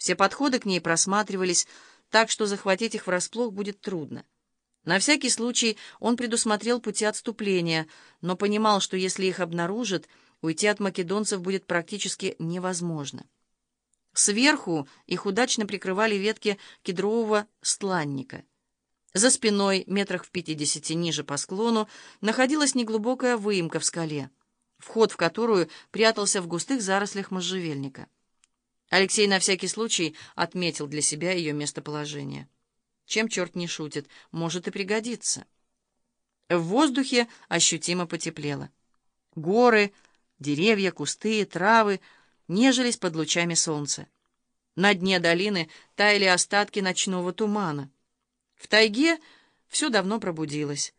Все подходы к ней просматривались, так что захватить их врасплох будет трудно. На всякий случай он предусмотрел пути отступления, но понимал, что если их обнаружат, уйти от македонцев будет практически невозможно. Сверху их удачно прикрывали ветки кедрового стланника. За спиной, метрах в пятидесяти ниже по склону, находилась неглубокая выемка в скале, вход в которую прятался в густых зарослях можжевельника. Алексей на всякий случай отметил для себя ее местоположение. Чем черт не шутит, может и пригодится. В воздухе ощутимо потеплело. Горы, деревья, кусты, травы нежились под лучами солнца. На дне долины таяли остатки ночного тумана. В тайге все давно пробудилось.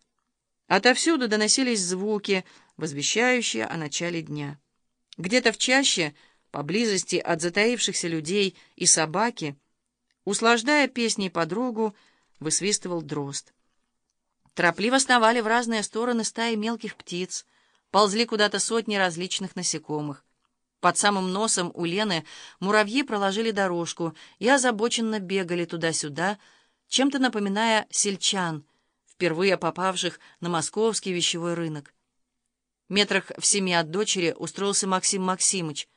Отовсюду доносились звуки, возвещающие о начале дня. Где-то в чаще, поблизости от затаившихся людей и собаки, услаждая песней подругу, высвистывал дрозд. Торопливо сновали в разные стороны стаи мелких птиц, ползли куда-то сотни различных насекомых. Под самым носом у Лены муравьи проложили дорожку и озабоченно бегали туда-сюда, чем-то напоминая сельчан, впервые попавших на московский вещевой рынок. Метрах в семи от дочери устроился Максим Максимыч.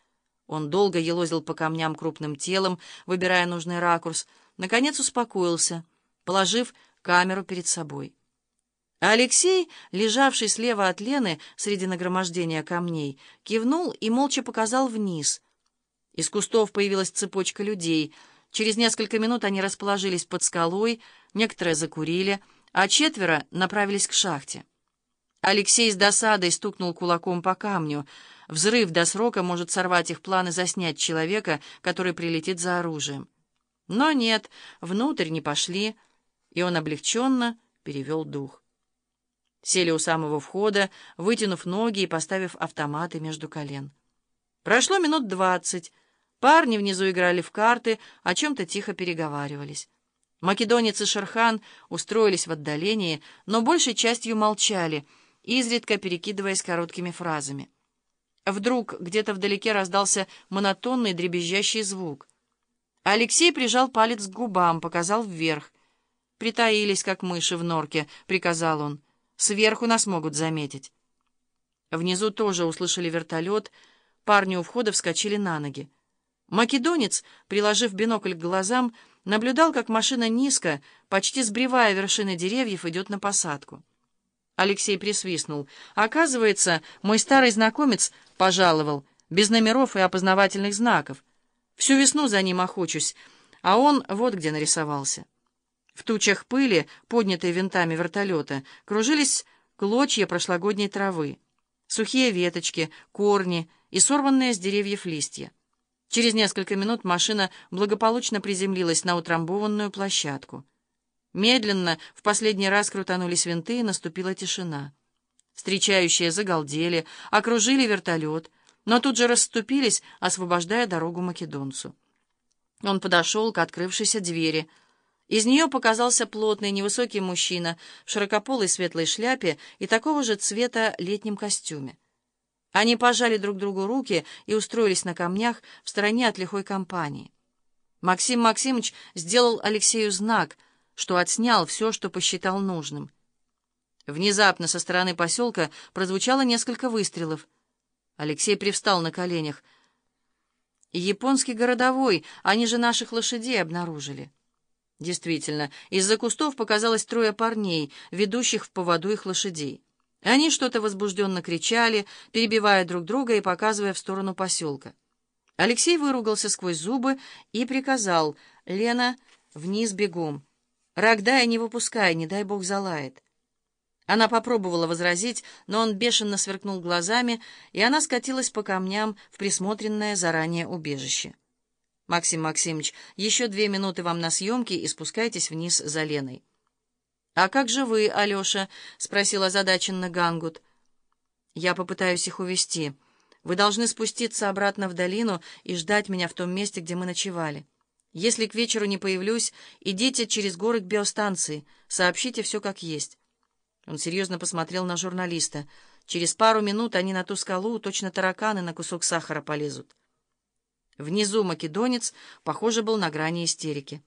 Он долго елозил по камням крупным телом, выбирая нужный ракурс, наконец успокоился, положив камеру перед собой. А Алексей, лежавший слева от Лены среди нагромождения камней, кивнул и молча показал вниз. Из кустов появилась цепочка людей — Через несколько минут они расположились под скалой, некоторые закурили, а четверо направились к шахте. Алексей с досадой стукнул кулаком по камню. Взрыв до срока может сорвать их планы заснять человека, который прилетит за оружием. Но нет, внутрь не пошли, и он облегченно перевел дух. Сели у самого входа, вытянув ноги и поставив автоматы между колен. Прошло минут двадцать. Парни внизу играли в карты, о чем-то тихо переговаривались. Македонец и Шерхан устроились в отдалении, но большей частью молчали, изредка перекидываясь короткими фразами. Вдруг где-то вдалеке раздался монотонный дребезжащий звук. Алексей прижал палец к губам, показал вверх. «Притаились, как мыши в норке», — приказал он. «Сверху нас могут заметить». Внизу тоже услышали вертолет. Парни у входа вскочили на ноги. Македонец, приложив бинокль к глазам, наблюдал, как машина низко, почти сбривая вершины деревьев, идет на посадку. Алексей присвистнул. Оказывается, мой старый знакомец пожаловал, без номеров и опознавательных знаков. Всю весну за ним охочусь, а он вот где нарисовался. В тучах пыли, поднятой винтами вертолета, кружились клочья прошлогодней травы, сухие веточки, корни и сорванные с деревьев листья. Через несколько минут машина благополучно приземлилась на утрамбованную площадку. Медленно в последний раз крутанулись винты, и наступила тишина. Встречающие загалдели, окружили вертолет, но тут же расступились, освобождая дорогу македонцу. Он подошел к открывшейся двери. Из нее показался плотный невысокий мужчина в широкополой светлой шляпе и такого же цвета летнем костюме. Они пожали друг другу руки и устроились на камнях в стороне от лихой компании. Максим Максимович сделал Алексею знак, что отснял все, что посчитал нужным. Внезапно со стороны поселка прозвучало несколько выстрелов. Алексей привстал на коленях. «Японский городовой, они же наших лошадей обнаружили». Действительно, из-за кустов показалось трое парней, ведущих в поводу их лошадей. Они что-то возбужденно кричали, перебивая друг друга и показывая в сторону поселка. Алексей выругался сквозь зубы и приказал «Лена, вниз бегом. Рогдая не выпускай, не дай бог залает». Она попробовала возразить, но он бешено сверкнул глазами, и она скатилась по камням в присмотренное заранее убежище. «Максим Максимович, еще две минуты вам на съемки и спускайтесь вниз за Леной». «А как же вы, Алеша?» — спросил озадаченно Гангут. «Я попытаюсь их увести. Вы должны спуститься обратно в долину и ждать меня в том месте, где мы ночевали. Если к вечеру не появлюсь, идите через горы к биостанции, сообщите все как есть». Он серьезно посмотрел на журналиста. «Через пару минут они на ту скалу, точно тараканы, на кусок сахара полезут». Внизу македонец, похоже, был на грани истерики.